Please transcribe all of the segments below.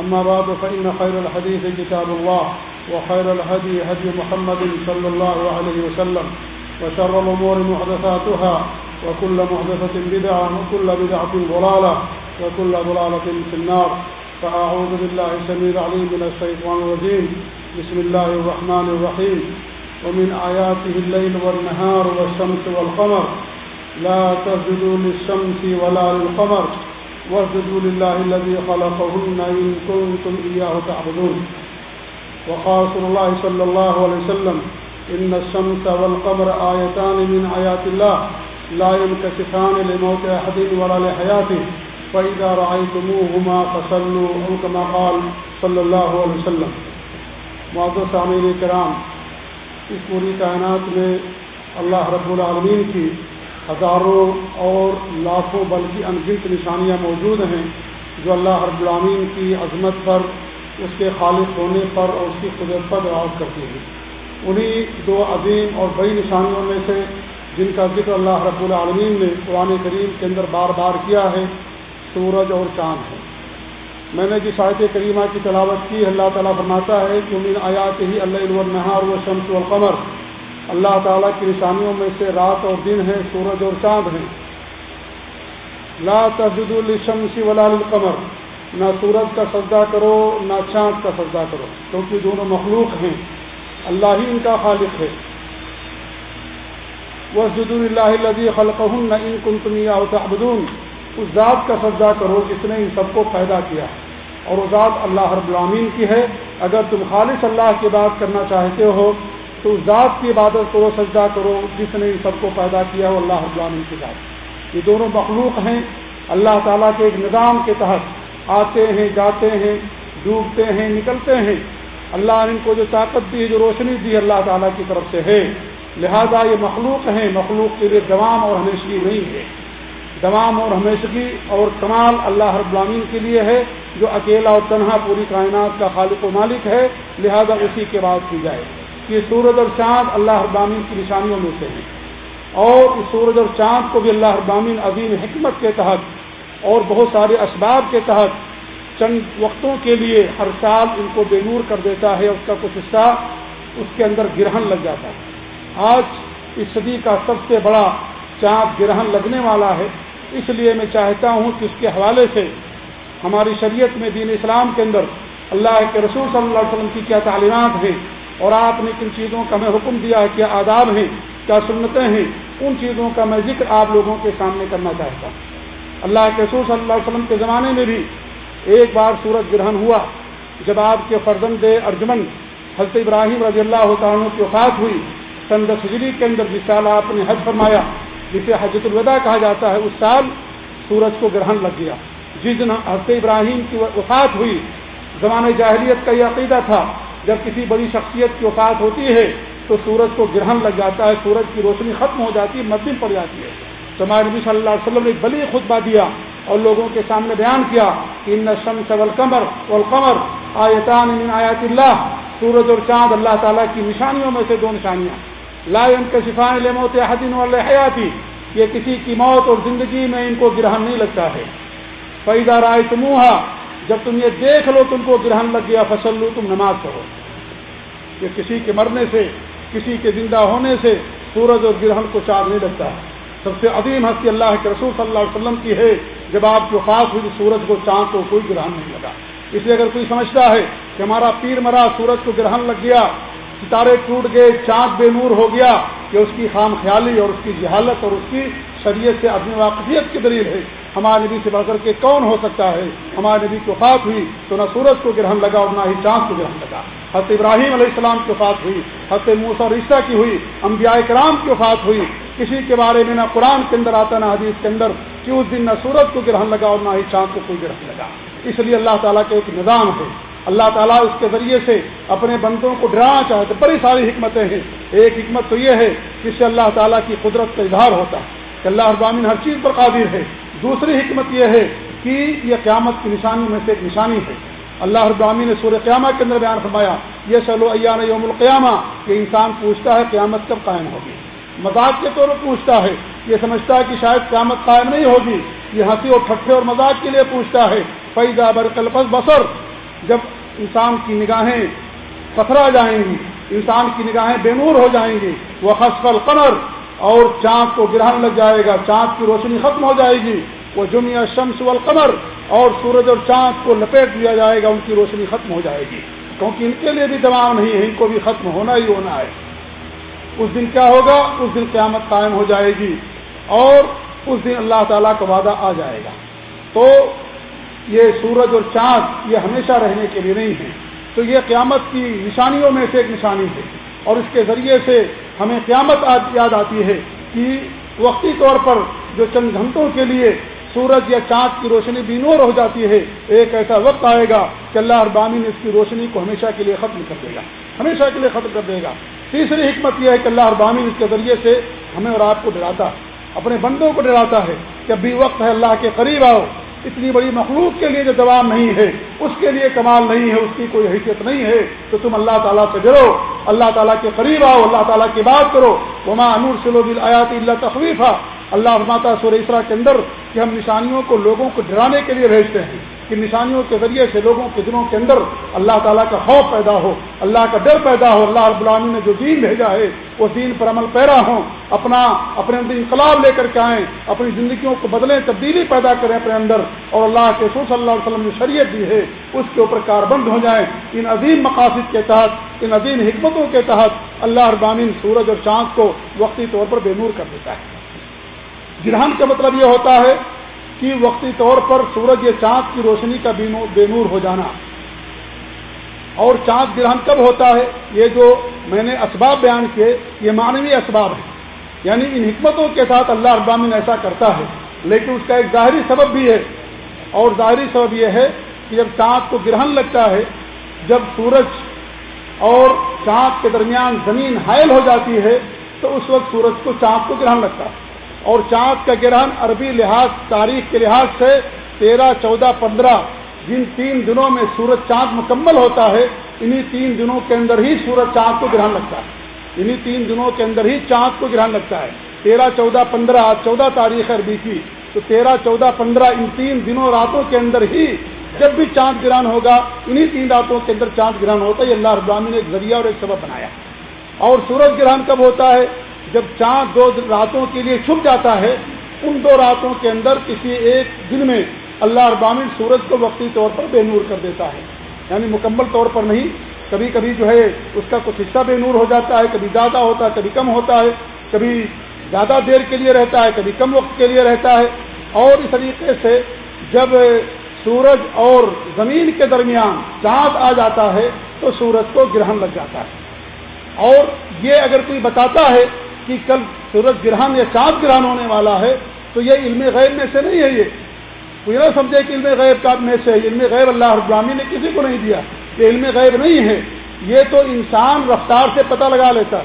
أما بعد، فإن خير الحديث كتاب الله، وخير الهدي هدي محمد صلى الله عليه وسلم، وشر الأمور محدثاتها، وكل محدثة بدعة، وكل بدعة ضلالة، وكل ضلالة في النار. فأعوذ بالله السميع العليم من الشيطان الرجيم. بسم الله الرحمن الرحيم. ومن آياته الليل والنهار والشمس والقمر. لا تسجدوا للشمس ولا للقمر. واسجدوا لله الذي خلقهن إن كنتم إياه تعبدون. وقال رسول الله صلى الله عليه وسلم، إن الشمس والقمر آيتان من آيات الله، لا ينكشفان لموت أحد ولا لحياته، فإذا رأيتموهما فصلوا أو كما قال صلى الله عليه وسلم. معذر سامعین کرام، اس پوری کائنات میں اللہ رب العالمین کی ہزاروں اور لاکھوں بلکہ انگنت نشانیاں موجود ہیں جو اللہ رب العالمین کی عظمت پر، اس کے خالق ہونے پر اور اس کی قدرت پر دراز کرتی ہیں۔ انہی دو عظیم اور بڑی نشانیوں میں سے جن کا ذکر اللہ رب العالمین نے قرآن کریم کے اندر بار بار کیا ہے، سورج اور چاند ہے میں نے جس آیت کریمہ کی تلاوت کی، اللہ تعالیٰ فرماتا ہے کہ امین آیات ہی اللہ النہار و شمس القمر اللہ تعالیٰ کی نشانیوں میں سے رات اور دن ہے سورج اور چاند ہیں۔ لا تجد الشمس ولا القمر نہ سورج کا سجدہ کرو، نہ چاند کا سجدہ کرو۔ کیونکہ دونوں مخلوق ہیں۔ اللہ ہی ان کا خالق ہے۔ وہ جد اللہ لبی خلق ان کن تمیا تعبدون۔ اس ذات کا سجدہ کرو جس نے ان سب کو پیدا کیا۔ اور وہ ذات اللہ رب العامین کی ہے۔ اگر تم خالص اللہ کی بات کرنا چاہتے ہو تو اس ذات کی عبادت کرو، سجدہ کرو، جس نے ان سب کو پیدا کیا وہ اللہ رب العامین کی ذات۔ یہ دونوں مخلوق ہیں۔ اللہ تعالیٰ کے ایک نظام کے تحت آتے ہیں، جاتے ہیں، ڈوبتے ہیں، نکلتے ہیں۔ اللہ نے ان کو جو طاقت دی ہے جو روشنی دی، اللہ تعالیٰ کی طرف سے ہے۔ لہذا یہ مخلوق ہیں۔ مخلوق کے لیے دوام اور ہمیشگی نہیں ہے۔ دوام اور ہمیشگی اور کمال اللہ رب العالمین کے لیے ہے، جو اکیلا اور تنہا پوری کائنات کا خالق و مالک ہے۔ لہذا اسی کے بعد کی جائے۔ کہ سورج اور چاند اللہ ابامین کی نشانیوں میں سے ہیں۔ اور اس سورج اور چاند کو بھی اللہ ابامین عظیم حکمت کے تحت اور بہت سارے اسباب کے تحت چند وقتوں کے لیے ہر سال ان کو بے نور کر دیتا ہے، اس کا کچھ حصہ اس کے اندر گرہن لگ جاتا ہے۔ آج اس صدی کا سب سے بڑا چاند گرہن لگنے والا ہے۔ اس لیے میں چاہتا ہوں کہ اس کے حوالے سے ہماری شریعت میں دین اسلام کے اندر اللہ کے رسول صلی اللہ علیہ وسلم کی کیا تعلیمات ہیں۔ اور آپ نے کن چیزوں کا میں حکم دیا ہے کیا آداب ہیں، کیا سنتیں ہیں، ان چیزوں کا میں ذکر آپ لوگوں کے سامنے کرنا چاہتا ہوں۔ اللہ کے رسول صلی اللہ علیہ وسلم کے زمانے میں بھی ایک بار سورج گرہن ہوا، جب آپ کے فرزند ارجمن حضرت ابراہیم رضی اللہ تعالیٰ کی وفات ہوئی سند سجری کے اندر جس سال آپ نے حج فرمایا، جسے حجت الوداع کہا جاتا ہے، اس سال سورج کو گرہن لگ گیا۔ جس دن حضرت ابراہیم کی وفات ہوئی، زمانۂ جاہلیت کا یہ عقیدہ تھا جب کسی بڑی شخصیت کی وفات ہوتی ہے تو سورج کو گرہن لگ جاتا ہے، سورج کی روشنی ختم ہو جاتی ہے مدم پڑ جاتی ہے۔ تو ہمارے نبی صلی اللہ علیہ وسلم نے بلی خطبہ دیا اور لوگوں کے سامنے بیان کیا کہ ان شمس والقمر والقمر آیتان من آیات اللہ۔ سورج اور چاند اللہ تعالیٰ کی نشانیوں میں سے دو نشانیاں۔ لا کے شفان لے موت حدین حیاتی یہ کسی کی موت اور زندگی میں ان کو گرہن نہیں لگتا ہے۔ فیدا رائے تمہا جب تم یہ دیکھ لو تم کو گرہن لگ گیا فصل لو تم نماز پڑھو۔ یہ کسی کے مرنے سے، کسی کے زندہ ہونے سے سورج اور گرہن کو چار نہیں لگتا سب سے عظیم ہستی اللہ کے رسول صلی اللہ علیہ وسلم کی ہے، جب آپ کی خاص ہوئی سورج کو، چاند کو کوئی گرہن نہیں لگا۔ اس لیے اگر کوئی سمجھتا ہے کہ ہمارا پیر مرا، سورج کو گرہن لگ گیا، ستارے ٹوٹ گئے، چاند بے نور ہو گیا، کہ اس کی خام خیالی اور اس کی جہالت اور اس کی شریعت سے اپنی واقفیت کی دلیل ہے۔ ہمارے نبی سے بڑھ کر کے کون ہو سکتا ہے؟ ہمارے نبی کی وفات ہوئی تو نہ سورج کو گرہن لگا اور نہ ہی چاند کو گرہن لگا۔ حضرت ابراہیم علیہ السلام کی وفات ہوئی، حضرت موسا اور عیسیٰ کی ہوئی، انبیاء کرام کی وفات ہوئی۔ کسی کے بارے میں نہ قرآن کے اندر آتا، نہ حدیث کے اندر کہ اس دن نہ سورج کو گرہن لگا اور نہ ہی چاند کو کوئی گرہن لگا۔ اس لیے اللہ تعالیٰ کا ایک نظام ہے۔ اللہ تعالیٰ اس کے ذریعے سے اپنے بندوں کو ڈرانا چاہتے بڑی ساری حکمتیں ہیں۔ ایک حکمت تو یہ ہے جس سے اللہ تعالیٰ کی قدرت کا اظہار ہوتا ہے۔ کہ اللہ ابامین ہر چیز پر قادر ہے۔ دوسری حکمت یہ ہے کہ یہ قیامت کی نشانی میں سے ایک نشانی ہے۔ اللہ ابامی نے سورہ قیامہ کے اندر بیان فرمایا یہ چلو ایان یوم القیامہ، کہ انسان پوچھتا ہے قیامت کب قائم ہوگی۔ مذاق کے طور پر پوچھتا ہے، یہ سمجھتا ہے کہ شاید قیامت قائم نہیں ہوگی۔ یہ ہنسی اور ٹھٹھے اور مذاق کے لیے پوچھتا ہے۔ فیضا برکلفس بسر جب انسان کی نگاہیں پتھرا جائیں گی، انسان کی نگاہیں بے نور ہو جائیں گی۔ وہ خصفل قمر اور چاند کو گرہن لگ جائے گا، چاند کی روشنی ختم ہو جائے گی۔ وہ جمعہ شمس والقمر اور سورج اور چاند کو لپیٹ دیا جائے گا، ان کی روشنی ختم ہو جائے گی۔ کیونکہ ان کے لیے بھی دباؤ نہیں ہے، ان کو بھی ختم ہونا ہی ہونا ہے۔ اس دن کیا ہوگا؟ اس دن قیامت قائم ہو جائے گی اور اس دن اللہ تعالیٰ کا وعدہ آ جائے گا۔ تو یہ سورج اور چاند یہ ہمیشہ رہنے کے لیے نہیں ہے تو یہ قیامت کی نشانیوں میں سے ایک نشانی ہے اور اس کے ذریعے سے ہمیں قیامت یاد آتی ہے کہ وقتی طور پر جو چند گھنٹوں کے لیے سورج یا چاند کی روشنی بھی نور ہو جاتی ہے، ایک ایسا وقت آئے گا کہ اللہ ابامین اس کی روشنی کو ہمیشہ کے لیے ختم کر دے گا، ہمیشہ کے لیے ختم کر دے گا۔ تیسری حکمت یہ ہے کہ اللہ ابامین اس کے ذریعے سے ہمیں اور آپ کو ڈراتا، اپنے بندوں کو ڈراتا ہے کہ ابھی وقت ہے اللہ کے قریب آؤ۔ اتنی بڑی مخلوق کے لیے جو دوام نہیں ہے، اس کے لیے کمال نہیں ہے، اس کی کوئی حیثیت نہیں ہے، تو تم اللہ تعالیٰ سے ڈرو۔ اللہ تعالیٰ کے قریب آؤ، اللہ تعالیٰ کی بات کرو۔ وما انور سلو دل آیات اللہ تخویف اللہ ماتا سور اسرا کے اندر کہ ہم نشانیوں کو لوگوں کو ڈرانے کے لیے بھیجتے ہیں کہ نشانیوں کے ذریعے سے لوگوں کے دنوں کے اندر اللہ تعالیٰ کا خوف پیدا ہو، اللہ کا ڈر پیدا ہو، اللہ رب العالمین نے جو دین بھیجا ہے، وہ دین پر عمل پیرا ہوں، اپنا، اپنے اندر انقلاب لے کر کے آئیں، اپنی زندگیوں کو بدلیں، تبدیلی پیدا کریں اپنے اندر اور اللہ کے سور صلی اللہ علیہ وسلم نے شریعت دی ہے، اس کے اوپر کاربند ہو جائیں۔ ان عظیم مقاصد کے تحت، ان عظیم حکمتوں کے تحت اللہ ابامین سورج اور چاند کو وقتی طور پر بے نور کر دیتا ہے۔ گرہن کا مطلب یہ ہوتا ہے کہ وقتی طور پر سورج یا چاند کی روشنی کا بے نور ہو جانا۔ اور چاند گرہن کب ہوتا ہے؟ یہ جو میں نے اسباب بیان کیے، یہ مانوی اسباب ہے یعنی ان حکمتوں کے ساتھ اللہ ابامن ایسا کرتا ہے۔ لیکن اس کا ایک ظاہری سبب بھی ہے۔ اور ظاہری سبب یہ ہے کہ جب چاند کو گرہن لگتا ہے، جب سورج اور چاند کے درمیان زمین حائل ہو جاتی ہے، تو اس وقت سورج کو چاند کو گرہن لگتا ہے۔ اور چاند کا گرہن عربی لحاظ، تاریخ کے لحاظ سے تیرہ، چودہ، پندرہ، جن تین دنوں میں سورج چاند مکمل ہوتا ہے، انہی تین دنوں کے اندر ہی سورج چاند کو گرہن لگتا ہے۔ انہی تین دنوں کے اندر ہی چاند کو گرہن لگتا ہے۔ تیرہ، چودہ، پندرہ چودہ تاریخ عربی کی۔ تو تیرہ، چودہ، پندرہ، ان تین دنوں راتوں کے اندر ہی جب بھی چاند گرہن ہوگا، انہی تین راتوں کے اندر چاند گرہن ہوتا ہے۔ یہ اللہ ابرامی نے ایک ذریعہ اور ایک سبب بنایا۔ اور سورج گرہن کب ہوتا ہے؟ جب چاند دو راتوں کے لیے چھپ جاتا ہے، ان دو راتوں کے اندر کسی ایک دن میں اللہ ابامن سورج کو وقتی طور پر بے نور کر دیتا ہے۔ یعنی مکمل طور پر نہیں کبھی کبھی جو ہے اس کا کچھ حصہ بے نور ہو جاتا ہے، کبھی زیادہ ہوتا ہے، کبھی کم ہوتا ہے، کبھی زیادہ دیر کے لیے رہتا ہے، کبھی کم وقت کے لیے رہتا ہے۔ اور اس طریقے سے جب سورج اور زمین کے درمیان چاند آ جاتا ہے، تو سورج کو گرہن لگ جاتا ہے۔ اور یہ اگر کوئی بتاتا ہے کہ کل سورج گرہن یا چاند گرہن ہونے والا ہے، تو یہ علم غیب میں سے نہیں ہے یہ۔ کوئی نہ سمجھے کہ علم غیب کا میں سے علم غیب اللہ ابرامی نے کسی کو نہیں دیا۔ یہ علم غیب نہیں ہے۔ یہ تو انسان رفتار سے پتہ لگا لیتا۔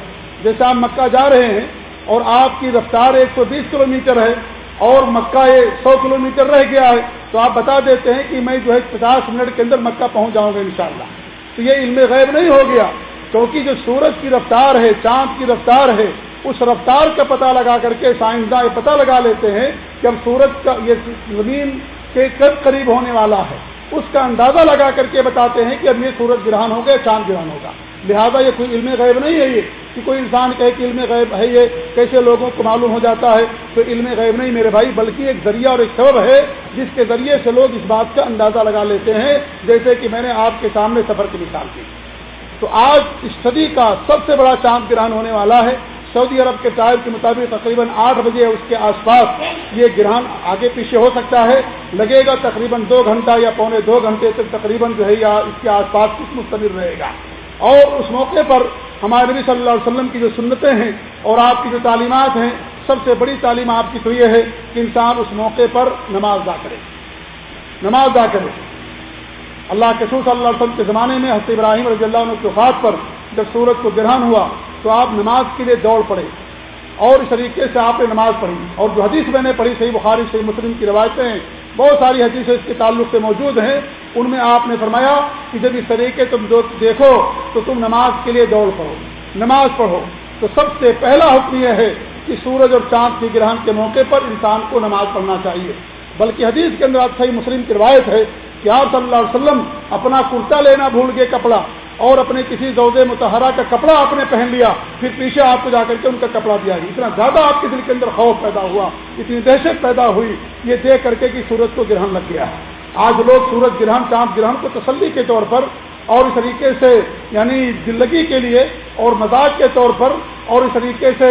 جیسے آپ مکہ جا رہے ہیں اور آپ کی رفتار ایک سو بیس کلو میٹر ہے اور مکہ یہ سو کلو میٹر رہ گیا ہے، تو آپ بتا دیتے ہیں کہ میں جو ہے پچاس منٹ کے اندر مکہ پہنچ جاؤں گا انشاءاللہ۔ تو یہ علم غیب نہیں ہو گیا۔ کیونکہ جو سورج کی رفتار ہے، چاند کی رفتار ہے اس رفتار کا پتہ لگا کر کے سائنسداں یہ پتہ لگا لیتے ہیں کہ اب سورج کا یہ زمین کے کب قریب ہونے والا ہے۔ اس کا اندازہ لگا کر کے بتاتے ہیں کہ اب یہ سورج گرہن ہوگا چاند گرہن ہوگا۔ لہذا یہ کوئی علم غیب نہیں ہے یہ۔ کہ کوئی انسان کہے کہ علم غیب ہے یہ، کیسے لوگوں کو معلوم ہو جاتا ہے؟ تو علم غیب نہیں میرے بھائی، بلکہ ایک ذریعہ اور ایک سبب ہے، جس کے ذریعے سے لوگ اس بات کا اندازہ لگا لیتے ہیں، جیسے کہ میں نے آپ کے سامنے سفر کی مثال کی تو آج اس صدی کا سب سے بڑا چاند گرہن ہونے والا ہے۔ سعودی عرب کے ٹائم کے مطابق تقریباً آٹھ بجے اس کے آس پاس یہ گرہن آگے پیچھے ہو سکتا ہے۔ لگے گا تقریباً دو گھنٹہ یا پونے دو گھنٹے تک تقریباً جو ہے یا اس کے آس پاس کچھ مستمر رہے گا۔ اور اس موقع پر ہمارے نبی صلی اللہ علیہ وسلم کی جو سنتیں ہیں اور آپ کی جو تعلیمات ہیں، سب سے بڑی تعلیم آپ کی تو یہ ہے کہ انسان اس موقع پر نماز ادا کرے۔ نماز ادا کرے۔ اللہ کے سور صلی اللہ علیہ وسلم کے زمانے میں حضرت ابراہیم رضی اللہ عنہ کے وفات پر جب سورج کو گرہن ہوا تو آپ نماز کے لیے دوڑ پڑے۔ اور اس طریقے سے آپ نے نماز پڑھی۔ اور جو حدیث میں نے پڑھی، صحیح بخاری، صحیح مسلم کی روایتیں ہیں بہت ساری حدیثیں اس کے تعلق سے موجود ہیں۔ ان میں آپ نے فرمایا کہ جب اس طریقے تم دیکھو تو تم نماز کے لیے دوڑ پڑھو۔ نماز پڑھو۔ تو سب سے پہلا حکم یہ ہے کہ سورج اور چاند کے گرہن کے موقع پر انسان کو نماز پڑھنا چاہیے۔ بلکہ حدیث کے اندر آپ صحیح مسلم کی روایت ہے کہ آپ صلی اللہ علیہ وسلم اپنا کرتا لینا بھول گئے کپڑا۔ اور اپنے کسی دود متحرہ کا کپڑا آپ نے پہن لیا، پھر پیچھے آپ کو جا کر کے ان کا کپڑا دیا۔ گیا اتنا زیادہ آپ کے دل کے اندر خوف پیدا ہوا، اتنی دہشت پیدا ہوئی، یہ دیکھ کر کے کہ سورج کو گرہن لگ گیا ہے۔ آج لوگ سورج گرہن، چاند گرہن کو تسلی کے طور پر اور اس طریقے سے یعنی دلگی کے لیے اور مزاج کے طور پر اور اس طریقے سے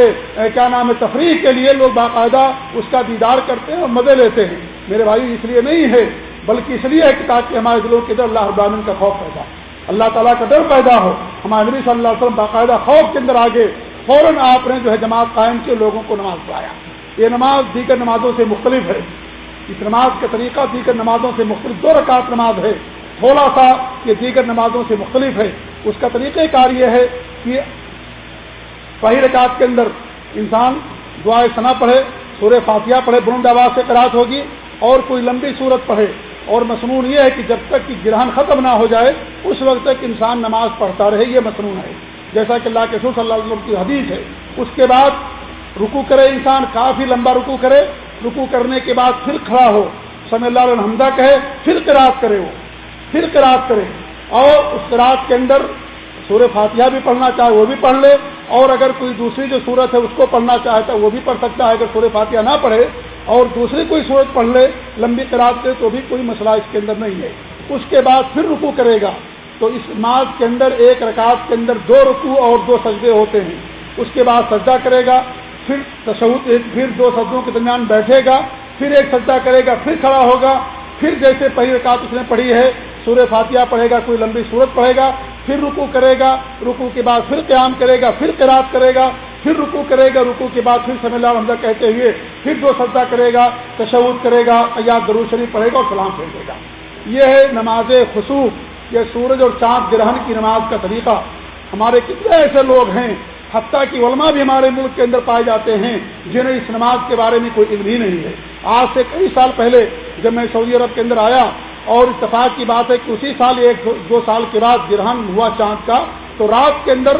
کیا نام ہے، تفریح کے لیے لوگ باقاعدہ اس کا دیدار کرتے ہیں اور مزے لیتے ہیں۔ میرے بھائی، اس لیے نہیں ہے، بلکہ اس لیے ہے کہ تاکہ ہمارے دلوں کے اندر اللہ ابامن کا خوف پیدا ہے اللہ تعالیٰ کا ڈر پیدا ہو۔ ہمارے نبی صلی اللہ علیہ وسلم باقاعدہ خوف کے اندر آگے فوراً آپ نے جو ہے جماعت قائم کے لوگوں کو نماز پڑھایا۔ یہ نماز دیگر نمازوں سے مختلف ہے۔ اس نماز کا طریقہ دیگر نمازوں سے مختلف دو رکعت نماز ہے۔ تھوڑا سا یہ دیگر نمازوں سے مختلف ہے۔ اس کا طریقہ کار یہ ہے کہ پہلی رکعت کے اندر انسان دعائے ثنا پڑھے، سورہ فاتحہ پڑھے بلند آواز سے قرات ہوگی اور کوئی لمبی صورت پڑھے۔ اور مصنون یہ ہے کہ جب تک کہ گرہن ختم نہ ہو جائے، اس وقت تک انسان نماز پڑھتا رہے، یہ مصنون ہے۔ جیسا کہ اللہ کے سور صلی اللہ علیہ وسلم کی حدیث ہے۔ اس کے بعد رکو کرے انسان، کافی لمبا رکو کرے رکو کرنے کے بعد پھر کھڑا ہو۔ سمی اللہ الحمدہ کہے، پھر قرات کرے وہ۔ پھر قرات کرے۔ اور اس قرات کے اندر سورہ فاتحہ بھی پڑھنا چاہے، وہ بھی پڑھ لے۔ اور اگر کوئی دوسری جو صورت ہے، اس کو پڑھنا چاہتا ہے وہ بھی پڑھ سکتا ہے۔ اگر سورہ فاتحہ نہ پڑھے اور دوسری کوئی صورت پڑھ لے لمبی قرآد سے تو بھی کوئی مسئلہ اس کے اندر نہیں ہے۔ اس کے بعد پھر رکو کرے گا۔ تو اس نماز کے اندر ایک رکعت کے اندر دو رکو اور دو سجدے ہوتے ہیں۔ اس کے بعد سجدہ کرے گا، پھر تشہد، پھر دو سجدوں کے درمیان بیٹھے گا، پھر ایک سجدہ کرے گا، پھر کھڑا ہوگا۔ پھر جیسے پہلی رکعت اس نے پڑھی ہے، سورہ فاتحہ پڑھے گا، کوئی لمبی صورت پڑھے گا، پھر رکو کرے گا۔ رکو کے بعد پھر قیام کرے گا، پھر قرآد کرے گا۔ پھر رکو کرے گا رکو کے بعد پھر سمی اللہ حمدہ کہتے ہوئے پھر دو سجدہ کرے گا تشود کرے گا ایاد درو شریف پڑھے گا اور سلام پھیر دے گا۔ یہ ہے نماز خصوص، یہ سورج اور چاند گرہن کی نماز کا طریقہ۔ ہمارے کتنے ایسے لوگ ہیں، حتیٰ کی علماء بھی ہمارے ملک کے اندر پائے جاتے ہیں، جنہیں اس نماز کے بارے میں کوئی علم ہی نہیں ہے۔ آج سے کئی سال پہلے جب میں سعودی عرب کے اندر آیا اور اتفاق کی بات ہے کہ اسی سال ایک دو سال کے بعد گرہن ہوا چاند کا تو رات کے اندر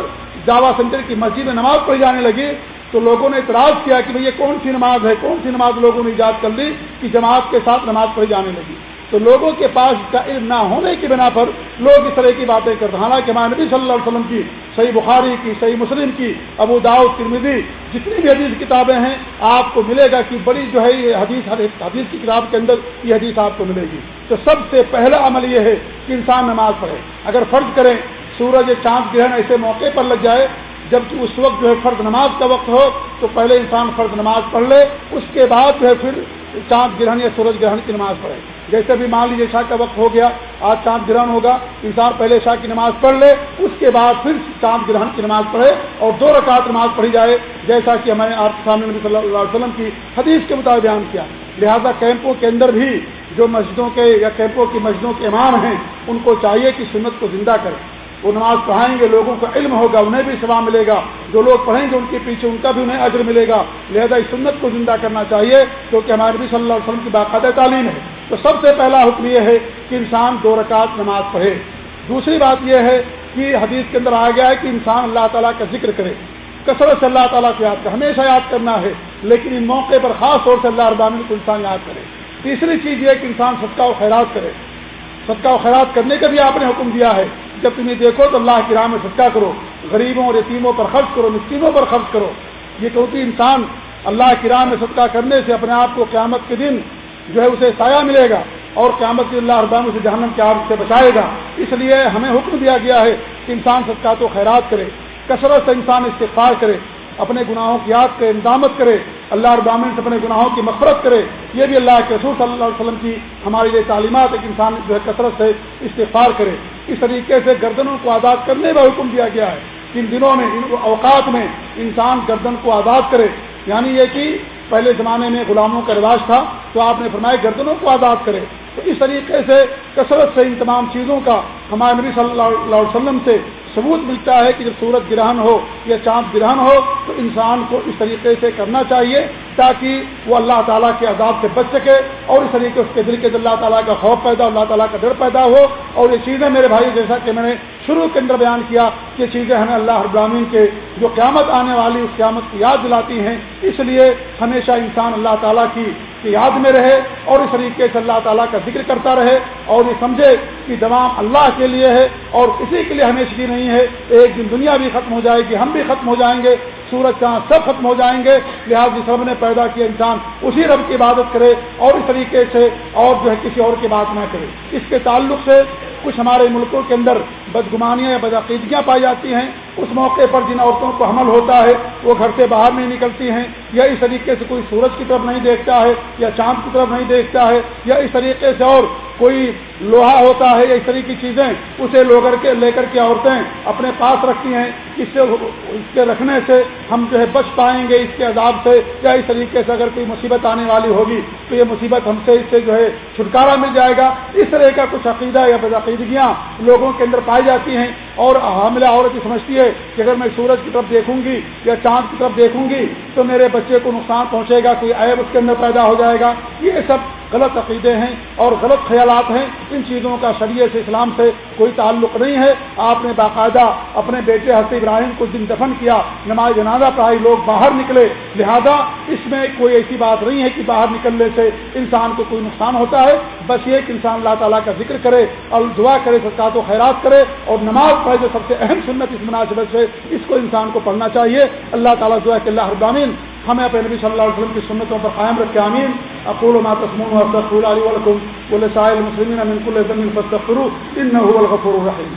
جاوا سینٹر کی مسجد میں نماز پڑھی جانے لگی تو لوگوں نے اعتراض کیا کہ بھئی یہ کون سی نماز ہے، کون سی نماز لوگوں نے ایجاد کر لی کہ جماعت کے ساتھ نماز پڑھی جانے لگی۔ تو لوگوں کے پاس اس کا علم نہ ہونے کی بنا پر لوگ اس طرح کی باتیں کرتے ہیں۔ حالانکہ ہمارے نبی صلی اللہ علیہ وسلم کی، صحیح بخاری کی، صحیح مسلم کی، ابو داؤد ترمیدی جتنی بھی حدیث کتابیں ہیں، آپ کو ملے گا کہ بڑی جو ہے یہ حدیث حدیث کی کتاب کے اندر یہ حدیث آپ کو ملے گی۔ تو سب سے پہلا عمل یہ ہے کہ انسان نماز پڑھے۔ اگر فرض کریں سورج چاند گرہن ایسے موقع پر لگ جائے جبکہ اس وقت جو ہے فرض نماز کا وقت ہو، تو پہلے انسان فرض نماز پڑھ لے، اس کے بعد جو ہے پھر چاند گرہن یا سورج گرہن کی نماز پڑھے۔ جیسے بھی مان لیجیے شاہ کا وقت ہو گیا، آج چاند گرہن ہوگا، انسان پہلے شاہ کی نماز پڑھ لے، اس کے بعد پھر چاند گرہن کی نماز پڑھے اور دو رکعت نماز پڑھی جائے، جیسا کہ ہمیں آپ کے سامنے نبی صلی اللہ علیہ وسلم کی حدیث کے مطابق بیان کیا۔ لہذا کیمپوں کے اندر بھی جو مسجدوں کے یا کیمپوں کی مسجدوں کے امام ہیں، ان کو چاہیے کہ سنت کو زندہ کریں۔ وہ نماز پڑھائیں گے، لوگوں کا علم ہوگا، انہیں بھی سوا ملے گا۔ جو لوگ پڑھیں گے، ان کے پیچھے ان کا بھی انہیں اجر ملے گا۔ لہذا اس سنت کو زندہ کرنا چاہیے، کیونکہ ہمارے نبی صلی اللہ علیہ وسلم کی باقاعدہ تعلیم ہے۔ تو سب سے پہلا حکم یہ ہے کہ انسان دو رکعت نماز پڑھے۔ دوسری بات یہ ہے کہ حدیث کے اندر آ گیا ہے کہ انسان اللہ تعالیٰ کا ذکر کرے۔ کثرت سے اللہ تعالیٰ کو یاد کرے۔ ہمیشہ یاد کرنا ہے، لیکن ان موقع پر خاص طور سے اللہ ابامن کو انسان یاد کرے۔ تیسری چیز یہ کہ انسان صدقہ و خیرات کرے۔ صدقہ و خیرات کرنے کا بھی آپ نے حکم دیا ہے۔ جب تمہیں دیکھو تو اللہ کی راہ میں صدقہ کرو، غریبوں اور یتیموں پر خرچ کرو، مسکینوں پر خرچ کرو۔ یہ کہتی انسان اللہ کی راہ میں صدقہ کرنے سے اپنے آپ کو قیامت کے دن جو ہے اسے سایہ ملے گا اور قیامت کی اللہ اربان سے جہنم کے آپ سے بچائے گا۔ اس لیے ہمیں حکم دیا گیا ہے کہ انسان صدقات و خیرات کرے، کثرت سے انسان استفار کرے، اپنے گناہوں کی یاد کرے، اندامت کرے، اللہ ابامن سے اپنے گناہوں کی مفرت کرے۔ یہ بھی اللہ کے رسول صلی اللہ علیہ وسلم کی ہمارے لیے تعلیمات ہے کہ انسان جو ہے کثرت سے استفار کرے۔ اس طریقے سے گردنوں کو آزاد کرنے کا حکم دیا گیا ہے۔ ان دنوں میں، ان اوقات میں انسان گردن کو آزاد کرے۔ یعنی یہ کہ پہلے زمانے میں غلاموں کا رواج تھا، تو آپ نے فرمایا گردنوں کو آزاد کرے۔ تو اس طریقے سے کثرت سے ان تمام چیزوں کا ہمارے نبی صلی اللہ علیہ وسلم سے ثبوت ملتا ہے کہ جب سورج گرہن ہو یا چاند گرہن ہو، تو انسان کو اس طریقے سے کرنا چاہیے۔ تاکہ وہ اللہ تعالیٰ کے عذاب سے بچ سکے اور اس طریقے اس کے دل کے اللہ تعالیٰ کا خوف پیدا، اللہ تعالیٰ کا ڈر پیدا ہو اور یہ چیزیں میرے بھائی، جیسا کہ میں نے شروع کے اندر بیان کیا کہ چیزیں ہمیں اللہ ابراہین کے جو قیامت آنے والی اس قیامت کی یاد دلاتی ہیں۔ اس لیے ہمیشہ انسان اللہ تعالیٰ کی یاد میں رہے اور اس طریقے سے اللہ تعالیٰ کا ذکر کرتا رہے اور یہ سمجھے کہ تمام اللہ کے لیے ہے اور کسی کے لیے ہمیشہ نہیں ہے۔ ایک دن دنیا بھی ختم ہو جائے گی، ہم بھی ختم ہو جائیں گے۔ سورج چاند سب ختم ہو جائیں گے، لہٰذا جس رب نے پیدا کیا انسان، اسی رب کی عبادت کرے اور اس طریقے سے اور جو ہے کسی اور کی بات نہ کرے۔ اس کے تعلق سے کچھ ہمارے ملکوں کے اندر بدگمانیاں یا بدعقیدگیاں پائی جاتی ہیں۔ اس موقع پر جن عورتوں کو حمل ہوتا ہے، وہ گھر سے باہر نہیں نکلتی ہیں، یا اس طریقے سے کوئی سورج کی طرف نہیں دیکھتا ہے، یا چاند کی طرف نہیں دیکھتا ہے، یا اس طریقے سے اور کوئی لوہا ہوتا ہے یا اس طریقے کی چیزیں، اسے لو کر کے، لے کر کے عورتیں اپنے پاس رکھتی ہیں۔ اس سے اس کے رکھنے سے ہم جو ہے بچ پائیں گے اس کے عذاب سے یا اس طریقے سے اگر کوئی مصیبت آنے والی ہوگی تو یہ مصیبت ہم سے اس سے جو ہے چھٹکارا مل جائے گا۔ اس طرح کا کچھ عقیدہ یا بدعقیدگیاں لوگوں کے اندر پائی جاتی ہیں اور حاملہ عورت یہ سمجھتی ہے کہ اگر میں سورج کی طرف دیکھوں گی یا چاند کی طرف دیکھوں گی تو میرے بچے کو نقصان پہنچے گا، کوئی عیب اس کے اندر پیدا ہو جائے گا۔ یہ سب غلط عقیدے ہیں اور غلط خیالات ہیں۔ ان چیزوں کا شریعت اسلام سے کوئی تعلق نہیں ہے۔ آپ نے باقاعدہ اپنے بیٹے حسین ابراہیم کو دن دفن کیا، نماز جنازہ پڑھائی لوگ باہر نکلے۔ لہذا اس میں کوئی ایسی بات نہیں ہے کہ باہر نکلنے سے انسان کو کوئی نقصان ہوتا ہے۔ بس یہ کہ انسان اللہ تعالیٰ کا ذکر کرے اور دعا کرے سرکات و خیرات کرے اور نماز پڑھے، جو سب سے اہم سنت اس مناسبت سے اس کو انسان کو پڑھنا چاہیے۔ اللہ تعالیٰ دعا کہ اللہ ابامین ہمیں اپنے نبی صلی اللہ علیہ وسلم کی سنتوں پر قائم رکھے امین اقول ما تسمون واستغفر علی ولکم ولسائر المسلمین من كل ذنب فاستغفروه انه هو الغفور الرحیم۔